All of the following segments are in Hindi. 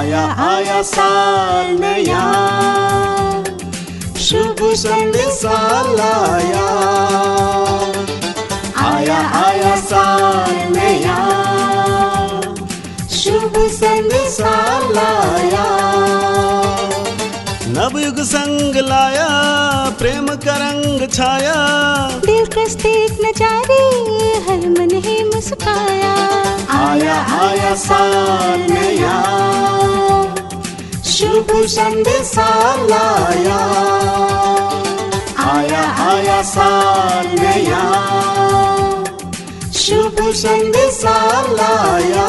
आया आया साल नया। शुभ संदेशा लाया आया। आया साल नया। शुभ संदेशा लाया नवयुग संग लाया प्रेम का रंग छाया। दिलकश देख नजारे हर मन ही मुस्काया। आया आया साल नया। शुभ संदेशा लाया आया आया साल नया शुभ संदेशा लाया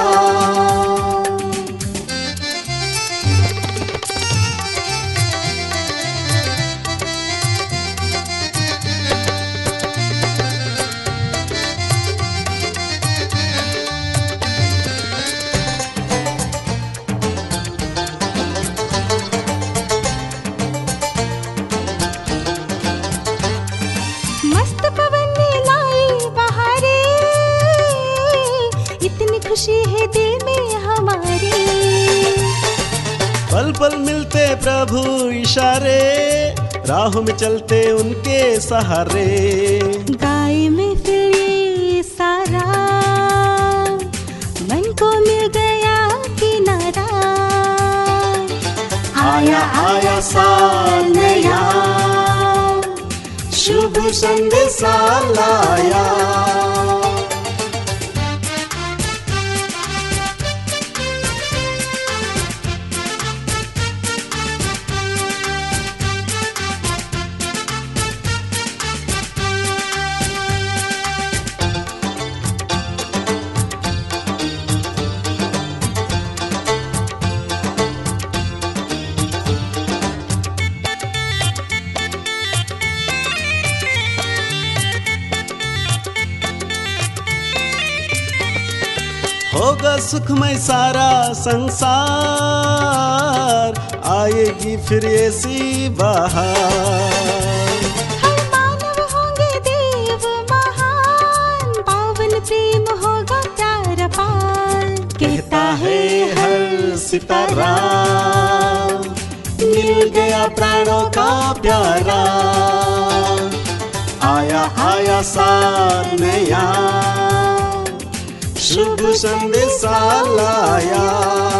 खुशी है दिल में हमारे। पल पल मिलते प्रभु इशारे राह में चलते उनके सहारे। गाय में फिर ये सारा मन को मिल गया किनारा। आया आया साल नया। शुभ संदेशा लाया होगा सुखमय सारा संसार। आएगी फिर ऐसी बहार। हर मानव होंगे देव महान। पावन प्रेम होगा प्यार पार कहता है हर सितारा मिल गया प्राणों का प्यारा। आया आया साल नया। शुभ संदेशा लाया।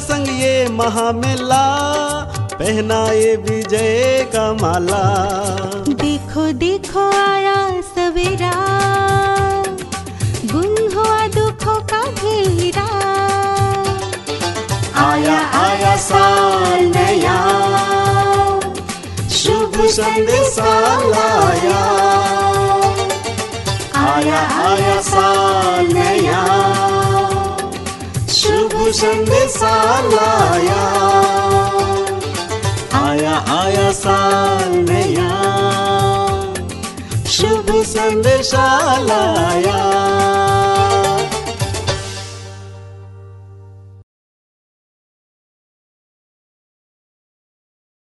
संग ये महामेला पहनाए विजय का माला। देखो देखो आया सवेरा गुम हुआ दुखों का घेरा। आया आया साल नया शुभ संदेशा लाया संदेशा लाया आया आया साल नया शुभ संदेशा लाया